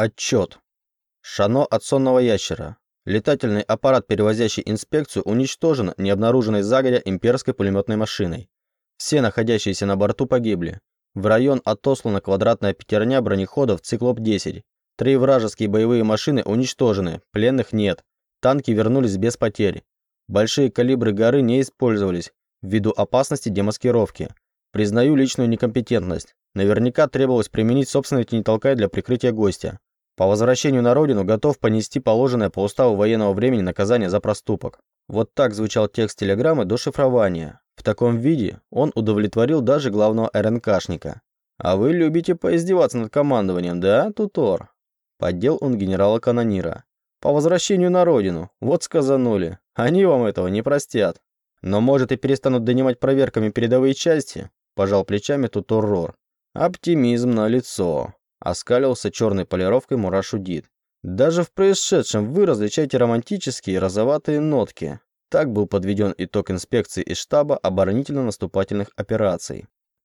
Отчет. Шано от сонного ящера. Летательный аппарат, перевозящий инспекцию, уничтожен необнаруженной загоря имперской пулеметной машиной. Все находящиеся на борту погибли. В район отослана квадратная пятерня бронеходов «Циклоп-10». Три вражеские боевые машины уничтожены, пленных нет. Танки вернулись без потерь. Большие калибры горы не использовались, ввиду опасности демаскировки. Признаю личную некомпетентность. Наверняка требовалось применить собственный тенетолкай для прикрытия гостя. По возвращению на родину готов понести положенное по уставу военного времени наказание за проступок. Вот так звучал текст телеграммы до шифрования. В таком виде он удовлетворил даже главного РНКшника. «А вы любите поиздеваться над командованием, да, Тутор?» Поддел он генерала-канонира. «По возвращению на родину, вот сказанули. Они вам этого не простят. Но, может, и перестанут донимать проверками передовые части?» Пожал плечами Тутор Рор. «Оптимизм на лицо. Оскалился черной полировкой Мурашудит. Даже в происшедшем вы различаете романтические розоватые нотки. Так был подведен итог инспекции из штаба оборонительно-наступательных операций.